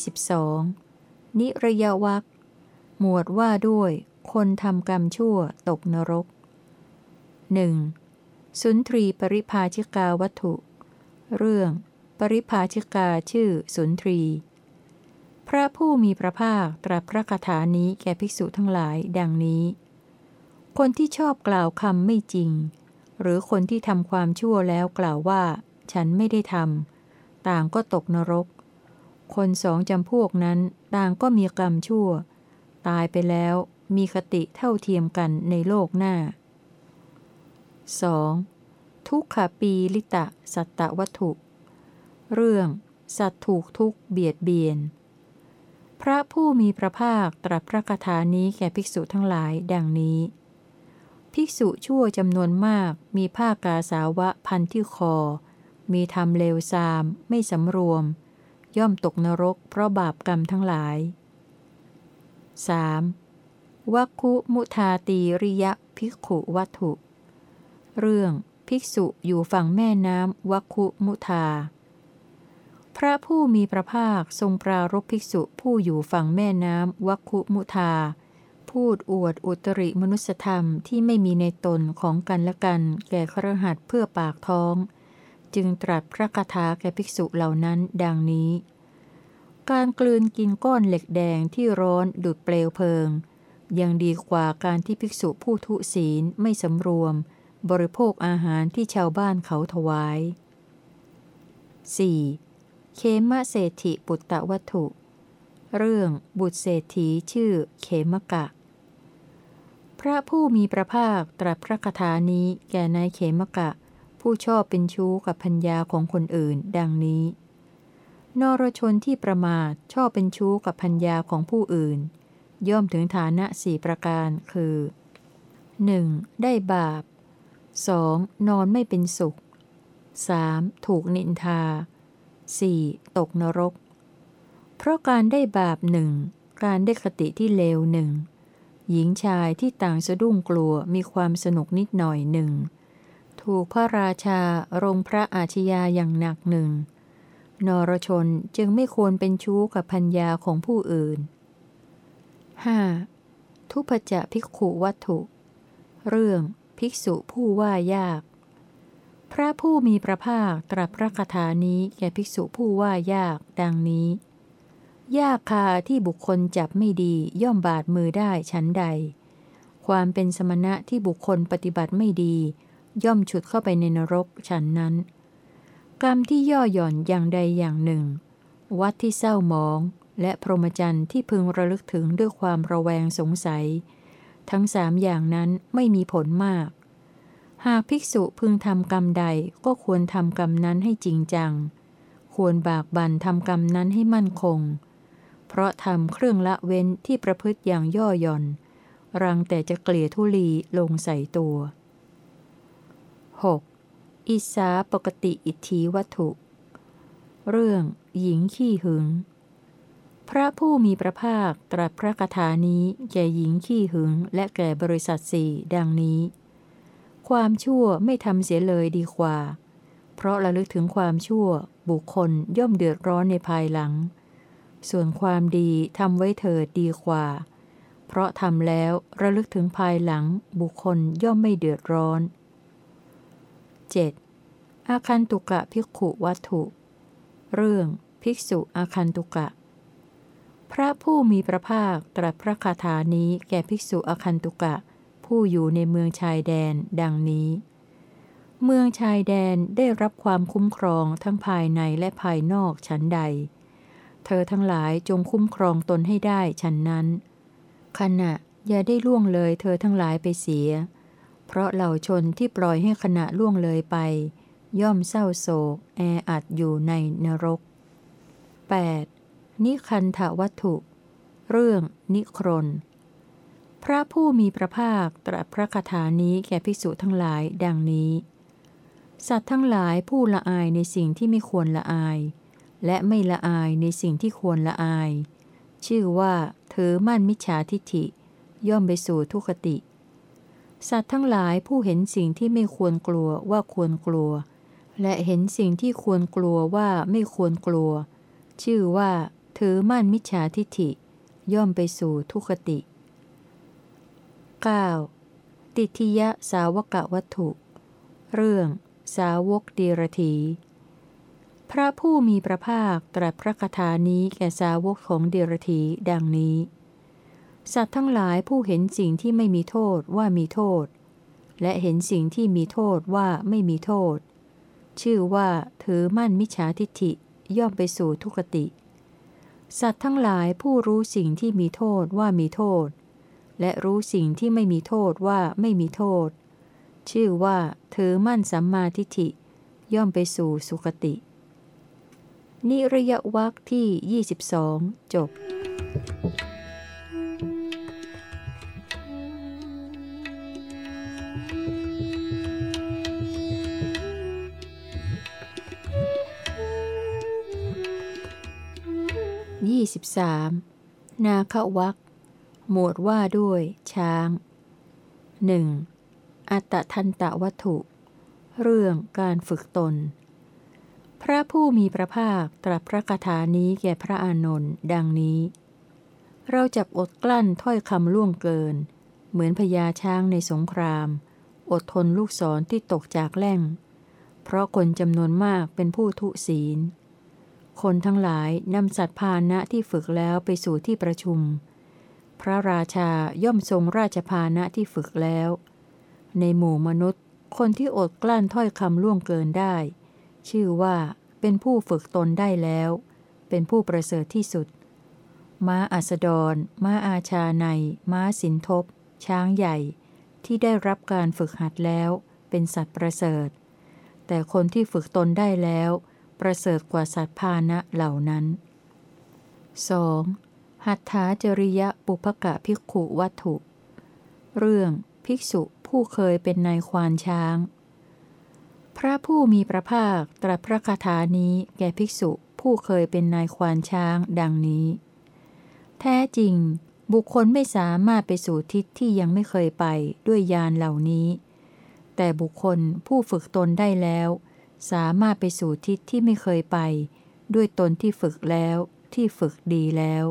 22. นิระยวักหมวดว่าด้วย คนทำกรรมชั่วตกนรก 1. สุนทรีปริภาชิกาวัตถุ เรื่อง ปริภาชิกาชื่อสุนทรี พระผู้มีพระภาคตรัสพระคาถานี้แก่ภิกษุทั้งหลายดังนี้ คนที่ชอบกล่าวคำไม่จริง หรือคนที่ทำความชั่วแล้วกล่าวว่า ฉันไม่ได้ทำต่างก็ตกนรก คนสองจำพวกนั้นต่างก็มีกรรมชั่ว ตายไปแล้วมีคติเท่าเทียมกันในโลกหน้า 2. ทุกขปีลิตะสัตตวัตถุ เรื่อง สัตว์ถูกทุกเบียดเบียน พระผู้มีพระภาคตรัสพระคาถานี้แก่ภิกษุทั้งหลายดังนี้ ภิกษุชั่วจำนวนมากมีผ้ากาสาวะพันที่คอ มีทำเลวทราม ไม่สำรวม ย่อมตกนรก เพราะบาปกรรมทั้งหลาย 3. วัคคุมุทาตีริยะภิกขุวัตถุ เรื่องภิกษุอยู่ฝั่งแม่น้ำวัคคุมุทา พระผู้มีพระภาคทรงปรารบภิกษุผู้อยู่ฝั่งแม่น้ำวัคคุมุทา พูดอวดอุตริมนุสธรรมที่ไม่มีในตนของกันและกัน แก่ครหัสเพื่อปากท้อง จึงตรัสพระคาถาแก่ภิกษุเหล่านั้นดังนี้ การกลืนกินก้อนเหล็กแดงที่ร้อนดุดเปลวเพลิง ยังดีกว่าการที่ภิกษุผู้ทุศีลไม่สำรวม บริโภคอาหารที่ชาวบ้านเขาถวาย 4. เคมะเศรษฐิปุตตะวัตถุ เรื่องบุตรเศรษฐีชื่อเขมกะ พระผู้มีพระภาคตรัสพระคาถานี้แก่นายเขมกะ ผู้ชอบเป็นชู้กับพัญญาของคนอื่น ดังนี้ นรชนที่ประมาทชอบเป็นชู้กับพัญญาของผู้อื่น ย่อมถึงฐานะสี่ประการคือ 1. ได้บาป 2. นอนไม่เป็นสุข 3. ถูกนินทา 4. ตกนรก เพราะการได้บาปหนึ่ง การได้คติที่เลวหนึ่ง หญิงชายที่ต่างสะดุ้งกลัวมีความสนุกนิดหน่อยหนึ่ง ถูกพระราชารงพระอาชญาอย่างหนักหนึ่ง นรชนจึงไม่ควรเป็นชู้กับพัญญาของผู้อื่น 5. ทุพจะภิกขุวัตถุ เรื่องภิกษุผู้ว่ายาก พระผู้มีพระภาคตรัสพระคาถานี้แก่ภิกษุผู้ว่ายากดังนี้ ยากคาที่บุคคลจับไม่ดีย่อมบาดมือได้ชั้นใด ความเป็นสมณะที่บุคคลปฏิบัติไม่ดี ย่อมฉุดเข้าไปในนรกฉันนั้น กรรมที่ย่อหย่อนอย่างใดอย่างหนึ่ง วัดที่เศร้าหมอง และพรหมจรรย์ที่พึงระลึกถึงด้วยความระแวงสงสัย ทั้งสามอย่างนั้นไม่มีผลมาก หากภิกษุพึงทำกรรมใดก็ควรทำกรรมนั้นให้จริงจัง ควรบากบั่นทำกรรมนั้นให้มั่นคง เพราะทำเครื่องละเว้นที่ประพฤติอย่างย่อหย่อน รังแต่จะเกลี่ยทุลีลงใส่ตัว 6. อิสาปกติอิทธิวัตถุ เรื่องหญิงขี้หึง พระผู้มีพระภาคตรัสพระคาถานี้แก่หญิงขี้หึงและแก่บริษัทสี่ดังนี้ ความชั่วไม่ทำเสียเลยดีกว่า เพราะระลึกถึงความชั่วบุคคลย่อมเดือดร้อนในภายหลัง ส่วนความดีทำไว้เถิดดีกว่า เพราะทำแล้วระลึกถึงภายหลังบุคคลย่อมไม่เดือดร้อน 7. อาคันตุกะภิกขุวัตถุ เรื่องภิกษุอาคันตุกะ พระผู้มีพระภาคตรัสพระคาถานี้แก่ภิกษุอาคันตุกะ ผู้อยู่ในเมืองชายแดนดังนี้ เมืองชายแดนได้รับความคุ้มครองทั้งภายในและภายนอกชั้นใด เธอทั้งหลายจงคุ้มครองตนให้ได้ฉันนั้น ขณะอย่าได้ล่วงเลยเธอทั้งหลายไปเสียเพราะเหล่าชนที่ปล่อยให้ขณะล่วงเลยไป ย่อมเศร้าโศก แออัดอยู่ในนรก 8. นิคันทวัตถุ เรื่องนิครน พระผู้มีพระภาคตรัสพระคาถานี้แก่ภิกษุทั้งหลายดังนี้ สัตว์ทั้งหลายผู้ละอายในสิ่งที่ไม่ควรละอาย และไม่ละอายในสิ่งที่ควรละอาย ชื่อว่าเธอมั่นมิจฉาทิฐิ ย่อมไปสู่ทุกติ สัตว์ทั้งหลายผู้เห็นสิ่งที่ไม่ควรกลัวว่าควรกลัว และเห็นสิ่งที่ควรกลัวว่าไม่ควรกลัว ชื่อว่า ถือมั่นมิจฉาทิฐิ ย่อมไปสู่ทุคติ 9. ติทิยะสาวกะวัตถุ เรื่อง สาวกดีรถี พระผู้มีพระภาคตรัสพระคาถานี้แก่สาวกของเดรธีดังนี้ สัตว์ทั้งหลายผู้เห็นสิ่งที่ไม่มีโทษว่ามีโทษ และเห็นสิ่งที่มีโทษว่าไม่มีโทษ ชื่อว่าถือมั่นมิจฉาทิฏฐิย่อมไปสู่ทุกติ สัตว์ทั้งหลายผู้รู้สิ่งที่มีโทษว่ามีโทษ และรู้สิ่งที่ไม่มีโทษว่าไม่มีโทษ ชื่อว่าถือมั่นสัมมาทิฏฐิย่อมไปสู่สุคติ นิรยวักที่ 22 จบ ยี่สิบสามนาควักหมวดว่าด้วย ช้างหนึ่งอัตทันตะวัตถุ เรื่องการฝึกตน พระผู้มีพระภาคตรัสพระคาถานี้แก่พระอานนท์ดังนี้ เราจับอดกลั้นถ้อยคำล่วงเกิน เหมือนพญาช้างในสงคราม อดทนลูกศรที่ตกจากแล่ง เพราะคนจำนวนมากเป็นผู้ทุศีล คนทั้งหลายนำสัตว์พานะที่ฝึกแล้วไปสู่ที่ประชุม พระราชาย่อมทรงราชพานะที่ฝึกแล้ว ในหมู่มนุษย์ คนที่อดกลั้นถ้อยคำล่วงเกินได้ ชื่อว่าเป็นผู้ฝึกตนได้แล้ว เป็นผู้ประเสริฐที่สุด ม้าอัสดร ม้าอาชาใน ม้าสินทบ ช้างใหญ่ ที่ได้รับการฝึกหัดแล้ว เป็นสัตว์ประเสริฐ แต่คนที่ฝึกตนได้แล้ว ประเสริฐกว่าสัตว์พานะเหล่านั้น 2. หัตถาจริยะปุพกะภิกขุวัตถุ เรื่องภิกษุผู้เคยเป็นนายควานช้าง พระผู้มีพระภาคตรัสพระคาถานี้แก่ภิกษุผู้เคยเป็นนายควานช้างดังนี้ แท้จริง บุคคลไม่สามารถไปสู่ทิศที่ยังไม่เคยไปด้วยยานเหล่านี้ แต่บุคคลผู้ฝึกตนได้แล้ว สามารถไปสู่ทิศที่ไม่เคยไป ด้วยตนที่ฝึกแล้วที่ฝึกดีแล้ว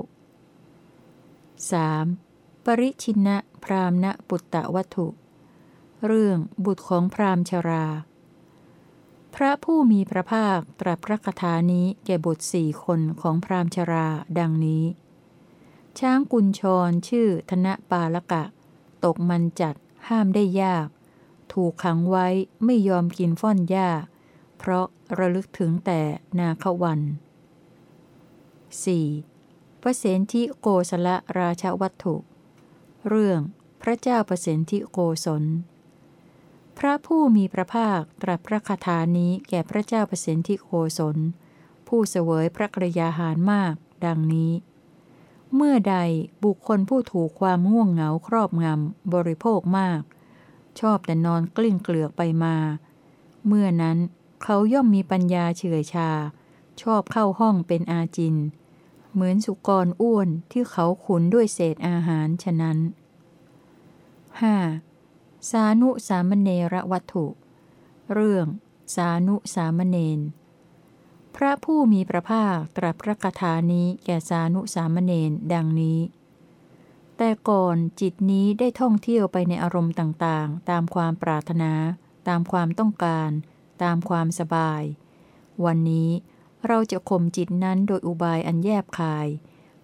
3. ปริชินะพรามณปุตตะวัตถุ เรื่องบุตรของพรามชรา พระผู้มีพระภาคตรัสพระคาถานี้แก่บุตรสี่คนของพราหมชราดังนี้ ช้างกุญชรชื่อธนปาลกะ ตกมันจัดห้ามได้ยาก ถูกขังไว้ไม่ยอมกินฟ่อนหญ้า เพราะระลึกถึงแต่นาควัน 4. พระเสนทิโกสละราชวัตถุ เรื่องพระเจ้าประเสนทิโกศล พระผู้มีพระภาคตรัสพระคาถานี้แก่พระเจ้าเปรตทิโกศล ผู้เสวยพระกรยาหารมาก ดังนี้ เมื่อใดบุคคลผู้ถูกความง่วงเหงาครอบงำบริโภคมาก ชอบแต่นอนกลิ้งเกลือกไปมา เมื่อนั้น เขาย่อมมีปัญญาเฉื่อยชา ชอบเข้าห้องเป็นอาจิน เหมือนสุกรอ้วนที่เขาขุนด้วยเศษอาหารฉะนั้น 5. สานุสามเณรวัตถุ เรื่อง สานุสามเณรพระผู้มีพระภาคตรัสพระคาถานี้แก่สานุสามเณรดังนี้ แต่ก่อนจิตนี้ได้ท่องเที่ยวไปในอารมณ์ต่างๆ ตามความปรารถนา ตามความต้องการ ตามความสบาย วันนี้เราจะข่มจิตนั้นโดยอุบายอันแยบคาย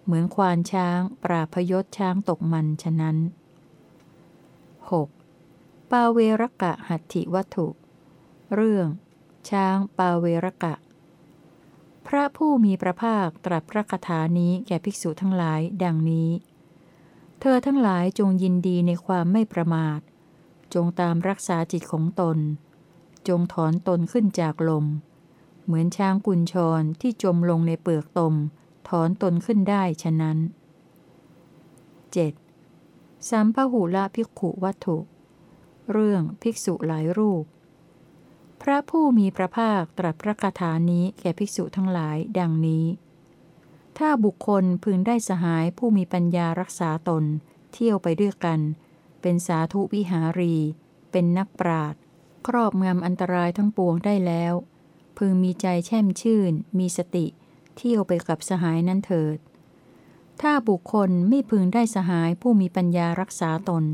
เหมือนควานช้าง ปราพยศช้างตกมันฉะนั้น 6. ปาเวรกะหัตถิวัตถุ เรื่อง ช้างปาเวรกะ พระผู้มีพระภาคตรัสพระคาถานี้แก่ภิกษุทั้งหลายดังนี้ เธอทั้งหลายจงยินดีในความไม่ประมาท จงตามรักษาจิตของตน จงถอนตนขึ้นจากลม เหมือนช้างกุญชรที่จมลงในเปลือกตม ถอนตนขึ้นได้ฉะนั้น 7. สัมพหูละภิกขุวัตถุ เรื่องภิกษุหลายรูป พระผู้มีพระภาคตรัสพระคาถานี้แก่ภิกษุทั้งหลายดังนี้ ถ้าบุคคลพึงได้สหายผู้มีปัญญารักษาตน เที่ยวไปด้วยกัน เป็นสาธุวิหารี เป็นนักปราด ครอบงำอันตรายทั้งปวงได้แล้ว พึงมีใจแช่มชื่น มีสติ เที่ยวไปกับสหายนั้นเถิด ถ้าบุคคลไม่พึงได้สหายผู้มีปัญญารักษาตน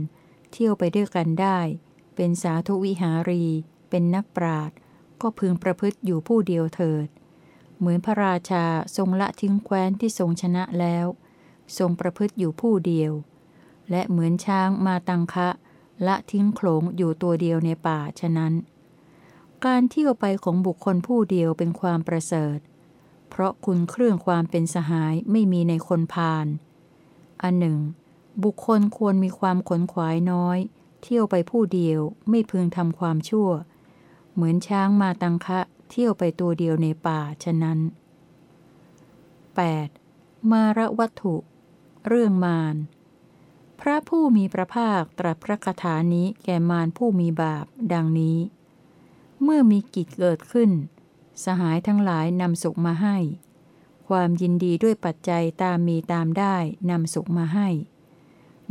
เที่ยวไปด้วยกันได้ เป็นสาธุวิหารี เป็นนักปราดก็พึงประพฤติอยู่ผู้เดียวเถิด เหมือนพระราชาทรงละทิ้งแคว้นที่ทรงชนะแล้ว ทรงประพฤติอยู่ผู้เดียว และเหมือนช้างมาตังคะ ละทิ้งโขลงอยู่ตัวเดียวในป่าฉะนั้น การเที่ยวไปของบุคคลผู้เดียวเป็นความประเสริฐ เพราะคุณเครื่องความเป็นสหายไม่มีในคนพาลอันหนึ่ง บุคคลควรมีความขนขวายน้อย เที่ยวไปผู้เดียวไม่พึงทำความชั่ว เหมือนช้างมาตังคะเที่ยวไปตัวเดียวในป่าฉะนั้น 8. มาระวัตถุ เรื่องมาร พระผู้มีพระภาคตรัสพระคาถานี้แก่มารผู้มีบาป ดังนี้ เมื่อมีกิจเกิดขึ้น สหายทั้งหลายนำสุขมาให้ ความยินดีด้วยปัจจัยตามมีตามได้นำสุขมาให้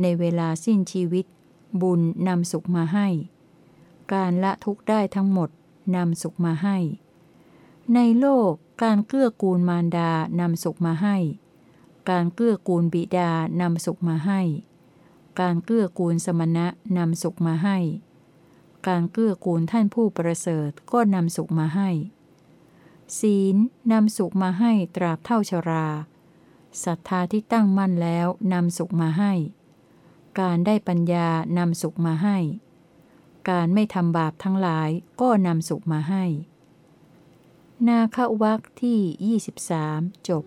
ในเวลาสิ้นชีวิต บุญนำสุขมาให้ การละทุกข์ได้ทั้งหมดนำสุขมาให้ ในโลกการเกื้อกูลมารดานำสุขมาให้ การเกื้อกูลบิดานำสุขมาให้ การเกื้อกูลสมณะนำสุขมาให้ การเกื้อกูลท่านผู้ประเสริฐก็นำสุขมาให้ ศีลนำสุขมาให้ตราบเท่าชราศรัทธาที่ตั้งมั่นแล้วนำสุขมาให้ การได้ปัญญานำสุขมาให้ การไม่ทำบาปทั้งหลายก็นำสุขมาให้ นาควักที่ 23 จบ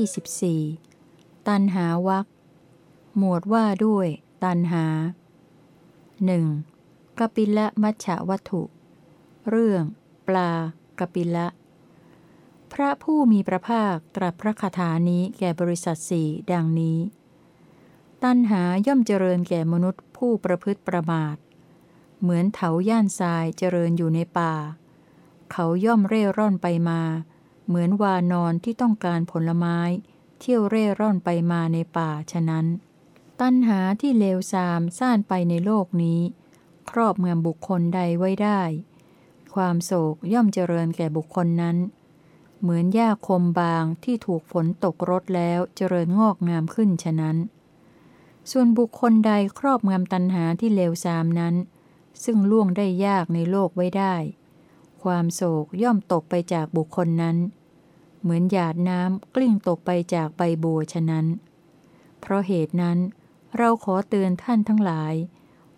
24 ตันหาวักหมวดว่าด้วย ตันหาหนึ่งกปิละมัชฌวัตถุ เรื่อง ปลากปิละ พระผู้มีพระภาคตรัสพระคาถานี้แก่บริษัทสี่ดังนี้ ตันหาย่อมเจริญแก่มนุษย์ผู้ประพฤติประมาท เหมือนเถาย่านทรายเจริญอยู่ในป่า เขาย่อมเร่ร่อนไปมา เหมือนวานอนที่ต้องการผลไม้ เที่ยวเร่ร่อนไปมาในป่าฉะนั้น ตัณหาที่เลวทรามซ่านไปในโลกนี้ ครอบเมืองบุคคลใดไว้ได้ ความโศกย่อมเจริญแก่บุคคลนั้น เหมือนหญ้าคมบางที่ถูกฝนตกรดแล้วเจริญงอกงามขึ้นฉะนั้น ส่วนบุคคลใดครอบงำตัณหาที่เลวทรามนั้น ซึ่งล่วงได้ยากในโลกไว้ได้ความโศกย่อมตกไปจากบุคคลนั้น เหมือนหยาดน้ำกลิ้งตกไปจากใบบัวฉะนั้น เพราะเหตุนั้น เราขอเตือนท่านทั้งหลาย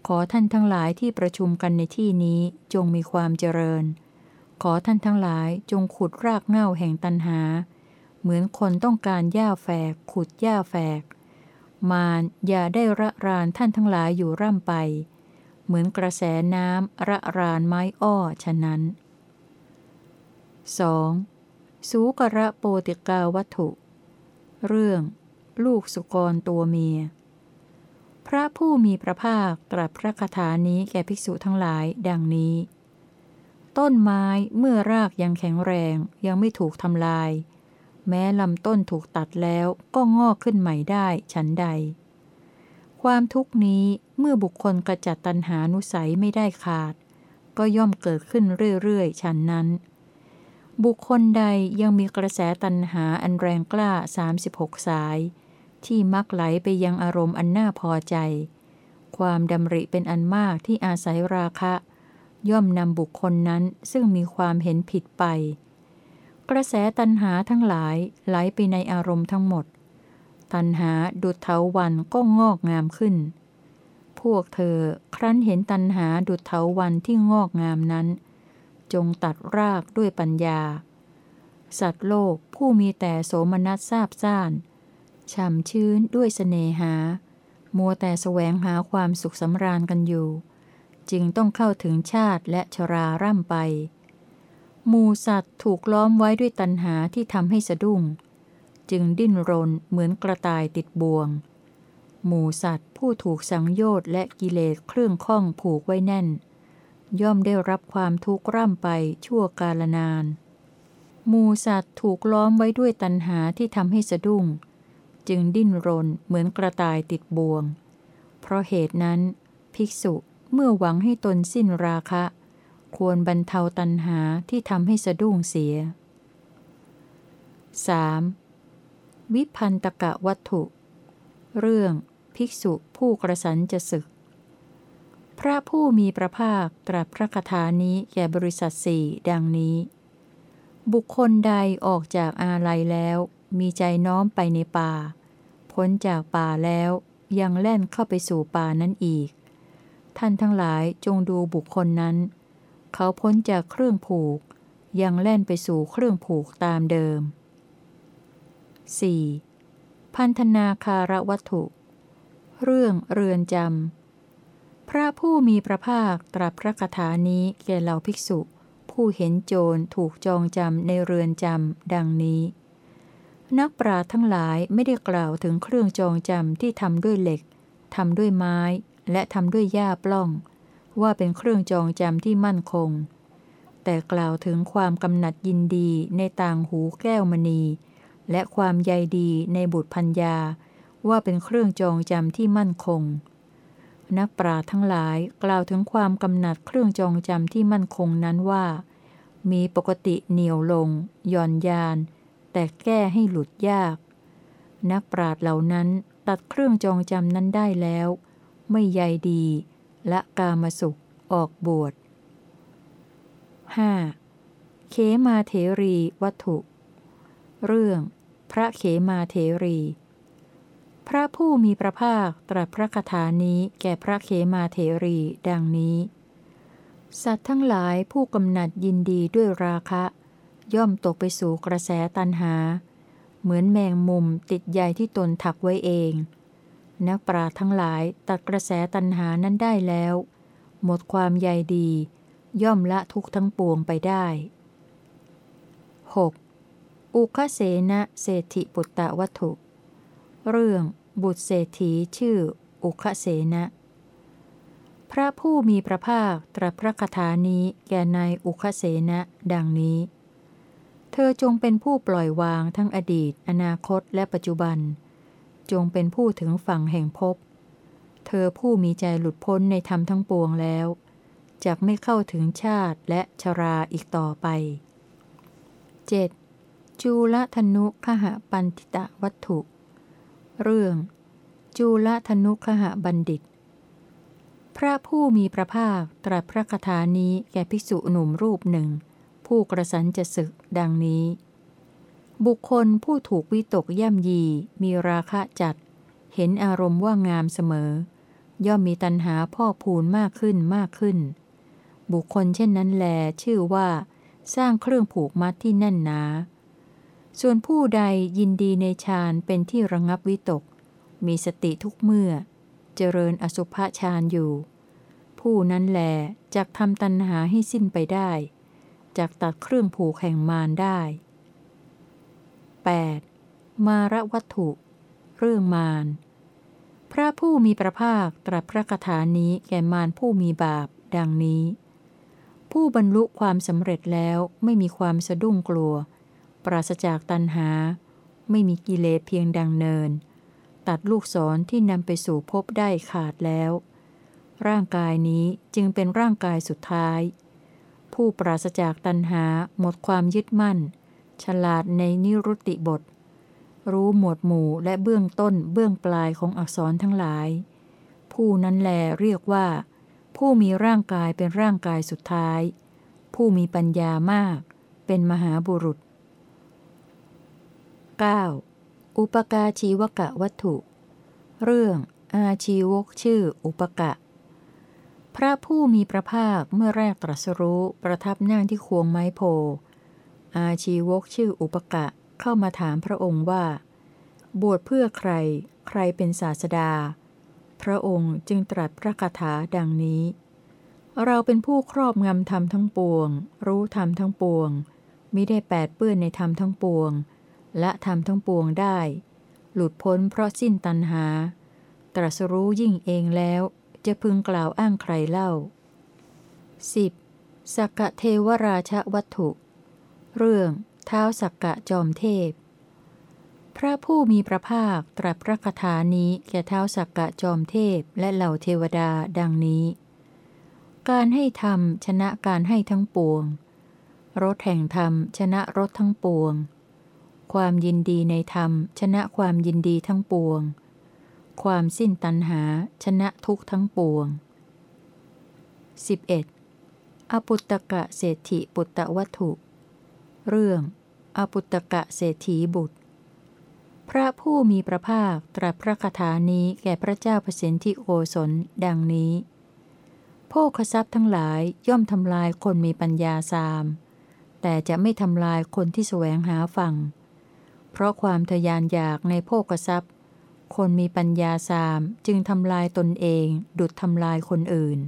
ขอท่านทั้งหลายที่ประชุมกันในที่นี้จงมีความเจริญ ขอท่านทั้งหลายจงขุดรากเหง่าแห่งตันหา เหมือนคนต้องการหญ้าแฝก ขุดหญ้าแฝก มารอย่าได้ระรานท่านทั้งหลายอยู่ร่ำไป เหมือนกระแสน้ำระรานไม้อ้อฉะนั้น 2. สูกระโปติกาวัตถุ เรื่อง ลูกสุกรตัวเมีย พระผู้มีพระภาคตรัสพระคาถานี้แก่ภิกษุทั้งหลายดังนี้ ต้นไม้เมื่อรากยังแข็งแรงยังไม่ถูกทำลาย แม้ลำต้นถูกตัดแล้วก็งอกขึ้นใหม่ได้ฉันใด ความทุกนี้เมื่อบุคคลกระจัดตันหานุสัยไม่ได้ขาด ก็ย่อมเกิดขึ้นเรื่อยๆฉันนั้น บุคคลใดยังมีกระแสตัณหาอันแรงกล้า 36 สาย ที่มักไหลไปยังอารมณ์อันน่าพอใจ ความดำริเป็นอันมากที่อาศัยราคะ ย่อมนำบุคคลนั้นซึ่งมีความเห็นผิดไป กระแสตัณหาทั้งหลายไหลไปในอารมณ์ทั้งหมด ตัณหาดุดเถาวันก็งอกงามขึ้น พวกเธอครั้นเห็นตัณหาดุดเถาวันที่งอกงามนั้น จงตัดรากด้วยปัญญา สัตว์โลกผู้มีแต่โสมนัสทราบซ่านช่ำชื้นด้วยสเสน่หา มัวแต่แสวงหาความสุขสำราญกันอยู่ จึงต้องเข้าถึงชาติและชราร่ำไปมูสัตว์ถูกล้อมไว้ด้วยตัณหาที่ทำให้สะดุ้ง จึงดิ้นรนเหมือนกระต่ายติดบ่วง หมูสัตว์ผู้ถูกสังโยชน์และกิเลสเครื่องข้องผูกไว้แน่น ย่อมได้รับความทุกข์ร่ำไปชั่วกาลนาน หมูสัตว์ถูกล้อมไว้ด้วยตันหาที่ทำให้สะดุ้ง จึงดิ้นรนเหมือนกระต่ายติดบ่วง เพราะเหตุนั้น ภิกษุเมื่อหวังให้ตนสิ้นราคะ ควรบรรเทาตันหาที่ทำให้สะดุ้งเสีย 3. วิพันตกะวัตถุ เรื่อง ภิกษุผู้กระสันจะศึก พระผู้มีพระภาคตรัสพระคาถานี้แก่บริษัทสี่ดังนี้ บุคคลใดออกจากอาลัยแล้ว มีใจน้อมไปในป่า พ้นจากป่าแล้วยังแล่นเข้าไปสู่ป่านั้นอีก ท่านทั้งหลายจงดูบุคคลนั้น เขาพ้นจากเครื่องผูก ยังแล่นไปสู่เครื่องผูกตามเดิม 4. พันธนาคารวัตถุ เรื่องเรือนจำ พระผู้มีพระภาคตรัสพระคาถานี้แก่เหล่าภิกษุ ผู้เห็นโจรถูกจองจำในเรือนจำดังนี้ นักปราชญ์ทั้งหลายไม่ได้กล่าวถึงเครื่องจองจำที่ทำด้วยเหล็กทำด้วยไม้ และทำด้วยหญ้าปล้อง ว่าเป็นเครื่องจองจำที่มั่นคง แต่กล่าวถึงความกำหนัดยินดีในต่างหูแก้วมณี และความใยดีในบุตรพัญญา ว่าเป็นเครื่องจองจำที่มั่นคง นักปราทั้งหลายกล่าวถึงความกำหนัดเครื่องจองจำที่มั่นคงนั้นว่า มีปกติเหนียวลงหย่อนยาน แต่แก้ให้หลุดยาก นักปราดเหล่านั้นตัดเครื่องจองจำนั้นได้แล้ว ไม่ใยดีและกามสุขออกบวช 5. เขมาเถรีวัตถุ เรื่อง พระเขมาเทรี พระผู้มีพระภาคตรัสพระคาถานี้แก่พระเขมาเทรี ดังนี้ สัตว์ทั้งหลายผู้กำหนัดยินดีด้วยราคะ ย่อมตกไปสู่กระแสตันหา เหมือนแมงมุมติดใยที่ตนถักไว้เอง นักปราทั้งหลายตัดกระแสตันหานั้นได้แล้ว หมดความใยดี ย่อมละทุกทั้งปวงไปได้ 6. อุคเสนะเศรษฐิปุตตะวัตถุ เรื่องบุตรเศรษฐีชื่อ อุคเสนะ พระผู้มีพระภาคตรัสพระคาถานี้แก่นายอุคเสนะดังนี้ เธอจงเป็นผู้ปล่อยวางทั้งอดีต อนาคตและปัจจุบัน จงเป็นผู้ถึงฝั่งแห่งภพ เธอผู้มีใจหลุดพ้นในธรรมทั้งปวงแล้วจะไม่เข้าถึงชาติและชราอีกต่อไป 7. จูลธนุขหปันติตะวัตถุ เรื่อง จูลธนุขหบัณฑิต พระผู้มีพระภาคตรัสพระคาถานี้แก่ภิกษุหนุ่มรูปหนึ่ง ผู้กระสันจะศึกดังนี้ บุคคลผู้ถูกวิตกย่ำยี มีราคะจัด เห็นอารมณ์ว่างามเสมอ ย่อมมีตัณหาพ่อพูนมากขึ้นมากขึ้น บุคคลเช่นนั้นแลชื่อว่า สร้างเครื่องผูกมัดที่แน่นหนา ส่วนผู้ใดยินดีในฌานเป็นที่ระงับวิตก มีสติทุกเมื่อ เจริญอสุภฌานอยู่ ผู้นั้นแหลจักทำตัณหาให้สิ้นไปได้จักตัดเครื่องผูกแห่งมารได้ 8. มาระวัตถุ เรื่องมาร พระผู้มีพระภาคตรัสพระคาถานี้แก่มารผู้มีบาป ดังนี้ ผู้บรรลุความสำเร็จแล้วไม่มีความสะดุ้งกลัว ปราศจากตัณหา ไม่มีกิเลสเพียงดังเนิน ตัดลูกศรที่นำไปสู่พบได้ขาดแล้ว ร่างกายนี้จึงเป็นร่างกายสุดท้าย ผู้ปราศจากตัณหาหมดความยึดมั่น ฉลาดในนิรุตติบท รู้หมวดหมู่และเบื้องต้นเบื้องปลายของอักษรทั้งหลาย ผู้นั้นแลเรียกว่า ผู้มีร่างกายเป็นร่างกายสุดท้าย ผู้มีปัญญามาก เป็นมหาบุรุษ 9. อุปกาชีวกะวัตถุ เรื่อง อาชีวกชื่ออุปกะ พระผู้มีพระภาคเมื่อแรกตรัสรู้ประทับนั่งที่ควงไม้โพ อาชีวกชื่ออุปกะเข้ามาถามพระองค์ว่า บวชเพื่อใคร ใครเป็นศาสดา พระองค์จึงตรัสพระคาถาดังนี้ เราเป็นผู้ครอบงำธรรมทั้งปวง รู้ธรรมทั้งปวงมิได้แปดเปื้อนในธรรมทั้งปวง และทำทั้งปวงได้ หลุดพ้นเพราะสิ้นตัณหา ตรัสรู้ยิ่งเองแล้วจะพึงกล่าวอ้างใครเล่า 10. สักกะเทวราชวัตถุ เรื่อง เท้าสักกะจอมเทพ พระผู้มีพระภาคตรัสพระคาถานี้แก่เท้าสักกะจอมเทพและเหล่าเทวดาดังนี้ การให้ธรรมชนะการให้ทั้งปวง รถแห่งธรรมชนะรถทั้งปวง ความยินดีในธรรม ชนะความยินดีทั้งปวง ความสิ้นตัณหา ชนะทุกทั้งปวง 11. อปุตตกะเศรษฐิปุตตวัตถุ เรื่อง อปุตตกะเศรษฐีบุตร พระผู้มีพระภาคตรัสพระคาถานี้แก่พระเจ้าเปรตที่โกศลดังนี้โภคทรัพย์ทั้งหลายย่อมทำลายคนมีปัญญาสาม แต่จะไม่ทำลายคนที่แสวงหาฟัง เพราะความทยานอยากในโภคทรัพย์ คนมีปัญญาสามจึงทำลายตนเอง ดุดทำลายคนอื่น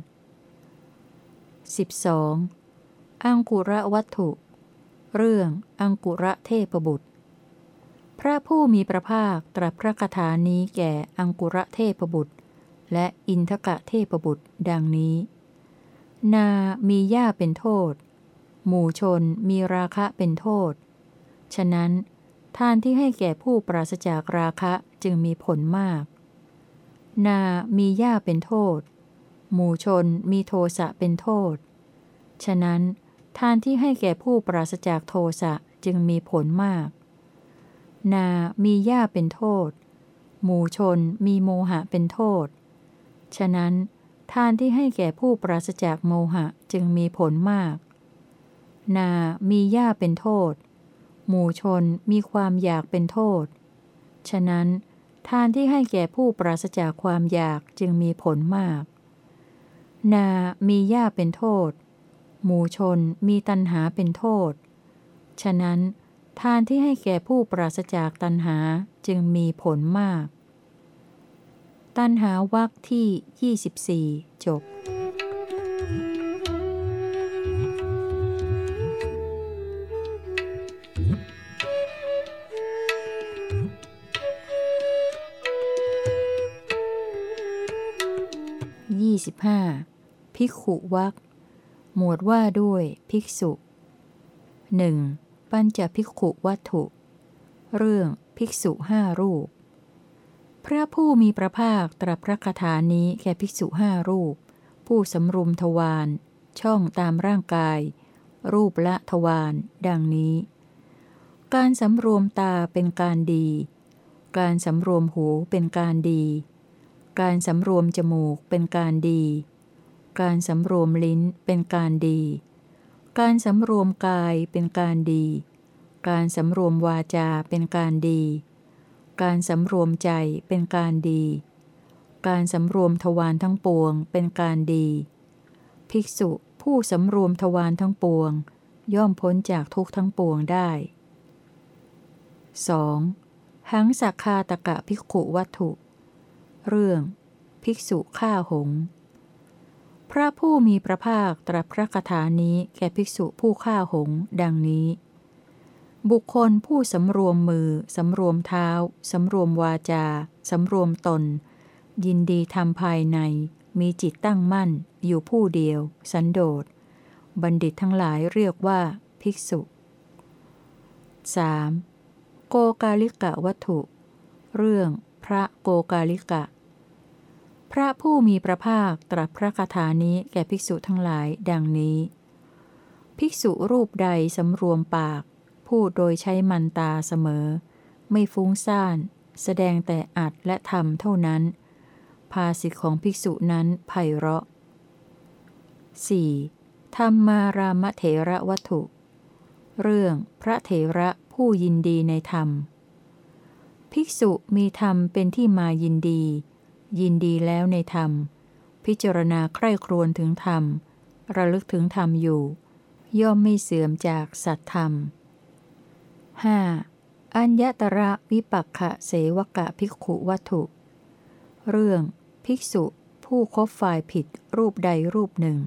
12. อังกุระวัตถุ เรื่องอังกุระเทพบุตร พระผู้มีพระภาคตรัสพระคาถานี้แก่อังกุระเทพบุตร และอินทกะเทพบุตร ดังนี้ นามีหญ้าเป็นโทษ หมู่ชนมีราคะเป็นโทษ ฉะนั้น ทานที่ให้แก่ผู้ปราศจากราคะจึงมีผลมาก นามีหญ้าเป็นโทษ หมู่ชนมีโทสะเป็นโทษ ฉะนั้น ทานที่ให้แก่ผู้ปราศจากโทสะจึงมีผลมาก นามีหญ้าเป็นโทษ หมู่ชนมีโมหะเป็นโทษ ฉะนั้น ทานที่ให้แก่ผู้ปราศจากโมหะจึงมีผลมาก นามีหญ้าเป็นโทษ หมู่ชนมีความอยากเป็นโทษ ฉะนั้น ทานที่ให้แก่ผู้ปราศจากความอยากจึงมีผลมาก นามีหญ้าเป็นโทษ หมู่ชนมีตันหาเป็นโทษ ฉะนั้น ทานที่ให้แก่ผู้ปราศจากตันหาจึงมีผลมาก ตันหาวักที่ 24 จบ ยี่สิบห้าภิกขุวักหมวดว่าด้วยภิกษุหนึ่งปัญจภิกขุวัตถุ เรื่องภิกษุห้ารูป พระผู้มีพระภาคตรัสพระคาถานี้แก่ภิกษุห้ารูป ผู้สำรุมทวารช่องตามร่างกาย รูปละทวารดังนี้ การสำรวมตาเป็นการดี การสำรวมหูเป็นการดี การสำรวมจมูกเป็นการดี การสำรวมลิ้นเป็นการดี การสำรวมกายเป็นการดี การสำรวมวาจาเป็นการดี การสำรวมใจเป็นการดี การสำรวมทวารทั้งปวงเป็นการดี ภิกษุผู้สำรวมทวารทั้งปวง ย่อมพ้นจากทุกทั้งปวงได้ 2. หังสักคาตะกะภิกขุวัตถุ เรื่อง ภิกษุฆ่าหง พระผู้มีพระภาคตรัสพระคาถานี้แก่ภิกษุผู้ฆ่าหง ดังนี้ บุคคลผู้สำรวมมือ สำรวมเท้า สำรวมวาจา สำรวมตน ยินดีทำภายใน มีจิตตั้งมั่น อยู่ผู้เดียว สันโดษ บัณฑิตทั้งหลายเรียกว่า ภิกษุ 3. โกกาลิกะวัตถุ เรื่องพระโกกาลิกะ พระผู้มีพระภาคตรัสพระคาถานี้แก่ภิกษุทั้งหลายดังนี้ ภิกษุรูปใดสำรวมปาก พูดโดยใช้มันตาเสมอ ไม่ฟุ้งซ่าน แสดงแต่อัดและทำเท่านั้น ภาสิทธิของภิกษุนั้นไพเราะ 4. ธรรมารามเถระวัตถุ เรื่องพระเถระผู้ยินดีในธรรม ภิกษุมีธรรมเป็นที่มายินดี ยินดีแล้วในธรรม พิจารณาใคร่ครวญถึงธรรม ระลึกถึงธรรมอยู่ ย่อมไม่เสื่อมจากสัตธรรม 5. อัญญตระวิปักขะเสวกะภิกขุวัตถุ เรื่อง ภิกษุผู้คบฝ่ายผิดรูปใดรูปหนึ่ง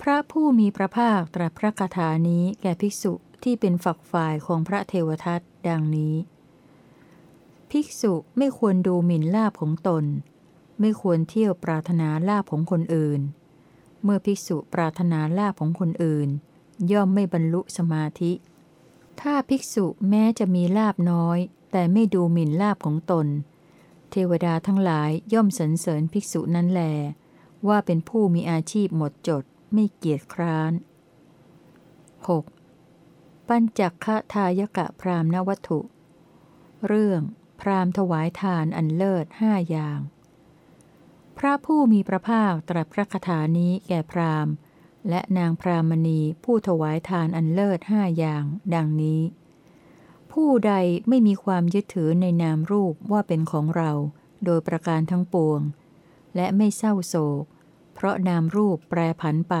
พระผู้มีพระภาคตรัสพระคาถานี้แก่ภิกษุที่เป็นฝักฝ่ายของพระเทวทัตดังนี้ ภิกษุไม่ควรดูหมิ่นลาภของตน ไม่ควรเที่ยวปรารถนาลาภของคนอื่น เมื่อภิกษุปรารถนาลาภของคนอื่น ย่อมไม่บรรลุสมาธิ ถ้าภิกษุแม้จะมีลาบน้อย แต่ไม่ดูหมิ่นลาบของตน เทวดาทั้งหลายย่อมสรรเสริญภิกษุนั้นแล ว่าเป็นผู้มีอาชีพหมดจด ไม่เกียจคร้าน 6. ปัญจักขทายกะพรามณวัตถุ เรื่อง พรามถวายทานอันเลิศห้าอย่าง พระผู้มีพระภาคตรัสพระคาถานี้แก่พรามและนางพรามณีผู้ถวายทานอันเลิศห้าอย่าง ดังนี้ ผู้ใดไม่มีความยึดถือในนามรูปว่าเป็นของเรา โดยประการทั้งปวง และไม่เศร้าโศก เพราะนามรูปแปรผันไป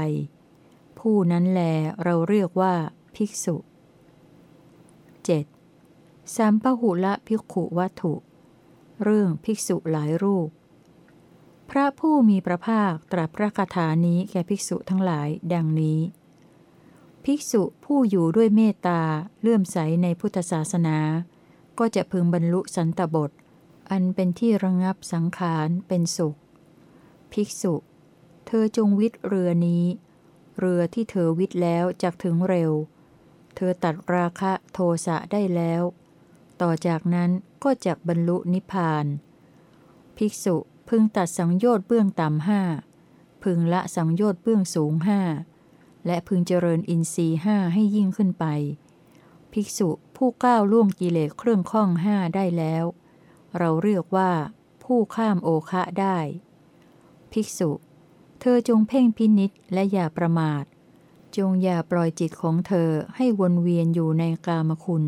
ผู้นั้นแลเราเรียกว่า ภิกษุ 7. สัมปหุละภิกขุวัตถุ เรื่องภิกษุหลายรูป พระผู้มีพระภาคตรัสพระคาถานี้แก่ภิกษุทั้งหลายดังนี้ ภิกษุผู้อยู่ด้วยเมตตาเลื่อมใสในพุทธศาสนา ก็จะพึงบรรลุสันตบท อันเป็นที่ระงับสังขารเป็นสุข ภิกษุ เธอจงวิทเรือนี้ เรือที่เธอวิทแล้วจักถึงเร็ว เธอตัดราคะโทสะได้แล้ว ต่อจากนั้นก็จักบรรลุนิพพาน ภิกษุพึงตัดสังโยชน์เบื้องต่ำห้าพึงละสังโยชน์เบื้องสูงห้าและพึงเจริญอินทรีห้าให้ยิ่งขึ้นไป ภิกษุผู้ก้าวล่วงกิเลสเครื่องข้องห้าได้แล้ว เราเรียกว่า ผู้ข้ามโอคะได้ ภิกษุ เธอจงเพ่งพินิษและอย่าประมาท จงอย่าปล่อยจิตของเธอให้วนเวียนอยู่ในกามคุณ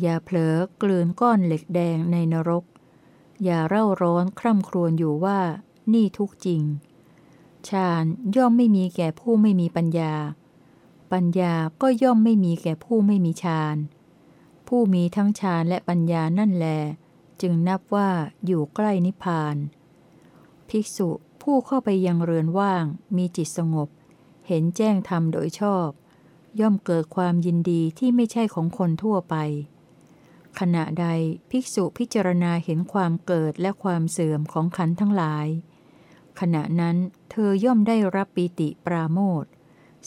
อย่าเผลอกลืนก้อนเหล็กแดงในนรก อย่าเร่าร้อนคร่ำครวญอยู่ว่านี่ทุกจริง ฌานย่อมไม่มีแก่ผู้ไม่มีปัญญา ปัญญาก็ย่อมไม่มีแก่ผู้ไม่มีฌาน ผู้มีทั้งฌานและปัญญานั่นแล จึงนับว่าอยู่ใกล้นิพพาน ภิกษุผู้เข้าไปยังเรือนว่าง มีจิตสงบ เห็นแจ้งธรรมโดยชอบ ย่อมเกิดความยินดีที่ไม่ใช่ของคนทั่วไป ขณะใดภิกษุพิจารณาเห็นความเกิดและความเสื่อมของขันทั้งหลาย ขณะนั้นเธอย่อมได้รับปีติปราโมท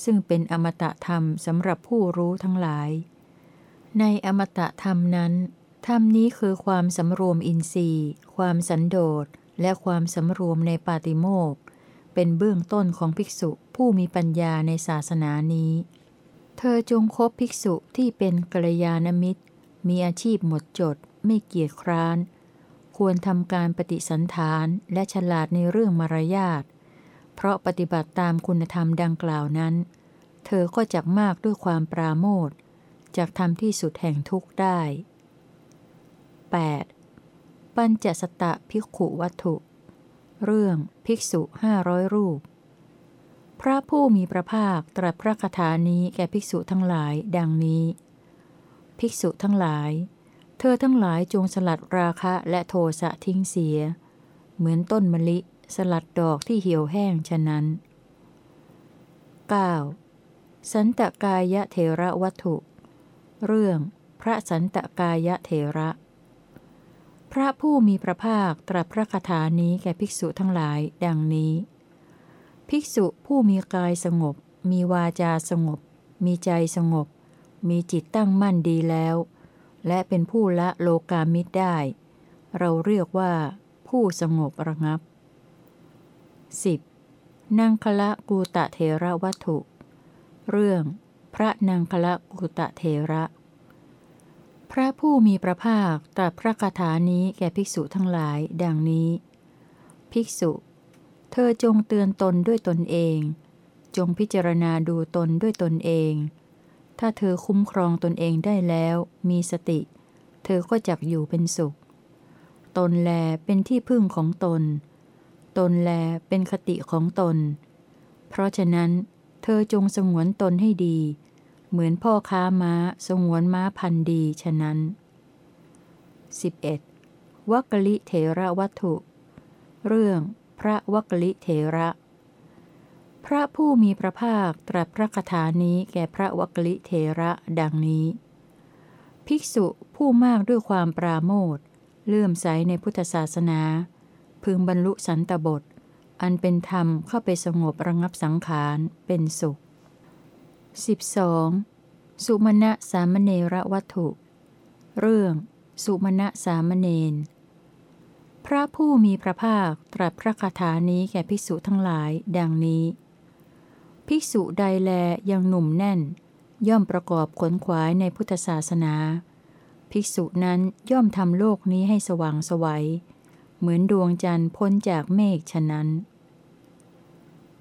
ซึ่งเป็นอมตะธรรมสำหรับผู้รู้ทั้งหลาย ในอมตะธรรมนั้นธรรมนี้คือความสำรวมอินทรีย์ ความสันโดษ และความสำรวมในปาติโมกเป็นเบื้องต้นของภิกษุผู้มีปัญญาในศาสนานี้ เธอจงคบภิกษุที่เป็นกัลยาณมิตร มีอาชีพหมดจด ไม่เกียจคร้าน ควรทำการปฏิสันฐานและฉลาดในเรื่องมารยาท เพราะปฏิบัติตามคุณธรรมดังกล่าวนั้น เธอก็จักมากด้วยความปราโมทจากทำที่สุดแห่งทุกข์ได้ 8. ปัญจสตะภิกขุวัตถุ เรื่องภิกษุห้าร้อยรูป พระผู้มีพระภาคตรัสพระคาถานี้แก่ภิกษุทั้งหลายดังนี้ ภิกษุทั้งหลาย เธอทั้งหลายจงสลัดราคะและโทสะทิ้งเสีย เหมือนต้นมะลิสลัดดอกที่เหี่ยวแห้งฉะนั้น 9. สันตกายะเทระวัตถุ เรื่อง พระสันตกายะเทระ พระผู้มีพระภาคตรัสพระคาถานี้แก่ภิกษุทั้งหลายดังนี้ ภิกษุผู้มีกายสงบ มีวาจาสงบ มีใจสงบ มีจิตตั้งมั่นดีแล้ว และเป็นผู้ละโลกามิตรได้ เราเรียกว่า ผู้สงบระงับ 10. นังคละกูตะเทระวัตถุ เรื่อง พระนังคละกูตะเทระ พระผู้มีพระภาคตรัสพระคาถานี้แก่ภิกษุทั้งหลาย ดังนี้ ภิกษุ เธอจงเตือนตนด้วยตนเอง จงพิจารณาดูตนด้วยตนเอง ถ้าเธอคุ้มครองตนเองได้แล้ว มีสติ เธอก็จักอยู่เป็นสุข ตนแลเป็นที่พึ่งของตน ตนแลเป็นคติของตน เพราะฉะนั้น เธอจงสงวนตนให้ดี เหมือนพ่อค้าม้าสงวนม้าพันดีฉะนั้น 11. วักลิเถระวัตถุ เรื่อง พระวักลิเถระ พระผู้มีพระภาคตรัสพระคาถานี้แก่พระวักลิเทระดังนี้ ภิกษุผู้มากด้วยความปราโมทเลื่อมใสในพุทธศาสนา พึงบรรลุสันตบท อันเป็นธรรมเข้าไปสงบระงับสังขารเป็นสุข 12. สุมาณะสามเณรวัตถุ เรื่องสุมาณะสามเณรพระผู้มีพระภาคตรัสพระคาถานี้แก่ภิกษุทั้งหลาย ดังนี้ ภิกษุใดแลยังหนุ่มแน่น ย่อมประกอบขนขวายในพุทธศาสนา ภิกษุนั้นย่อมทำโลกนี้ให้สว่างสวัย เหมือนดวงจันทร์พ้นจากเมฆฉะนั้น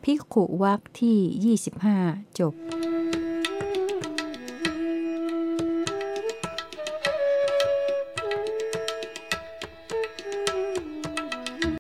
ภิกขุวักที่ 25 จบ